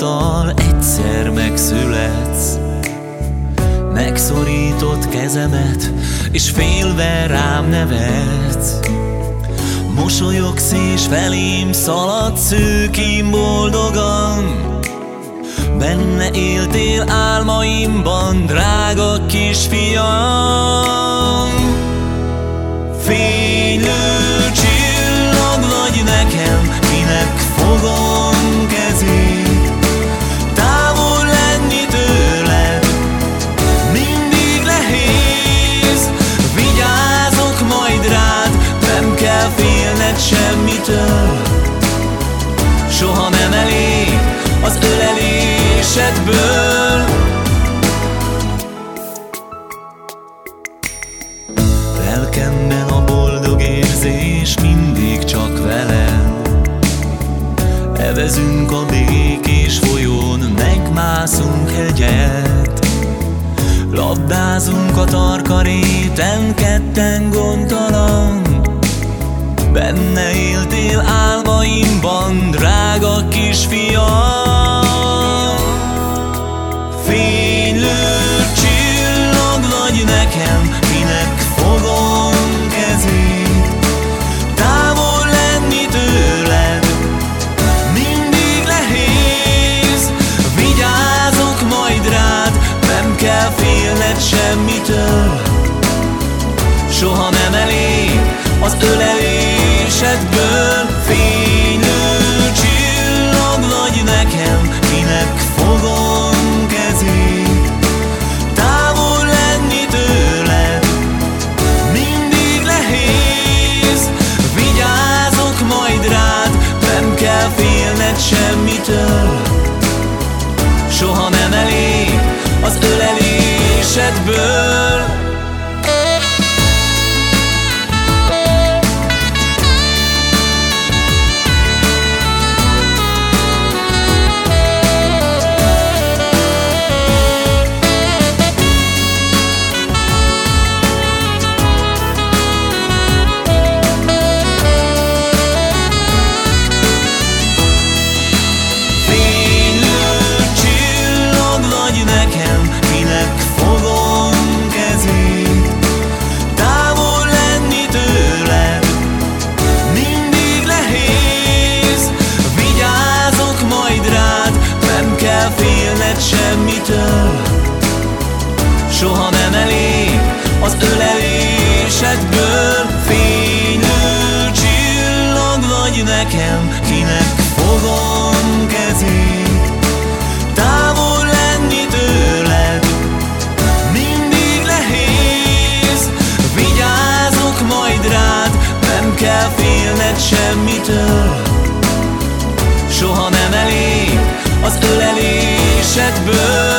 pillanattal egyszer megszületsz. Megszorított kezemet, és félve rám nevetsz. Mosolyogsz és felém szalad szőkím boldogan. Benne éltél álmaimban, drága kisfiam semmitől Soha nem elég az ölelésedből. Lelkemben a boldog érzés mindig csak veled Evezünk a békés folyón, megmászunk hegyet. Labdázunk a tarka réten, ketten gondtalan Benne éltél álmaimban, drága kisfiam. Fénylő csillag vagy nekem, kinek fogom kezét? Távol lenni tőled, mindig nehéz. Vigyázok majd rád, nem kell félned semmitől. Soha nem elég az ölelésedből Fénylő csillag vagy nekem, kinek fogom kezét. Távol lenni tőled, mindig nehéz. Vigyázok majd rád, nem kell félned semmitől. Soha nem elég az ölelésedből Soha nem elég az ölelésedből. Fénylő csillag vagy nekem, kinek fogom kezét. Távol lenni tőled, mindig nehéz. Vigyázok majd rád, nem kell félned semmitől. Soha nem elég az ölelésedből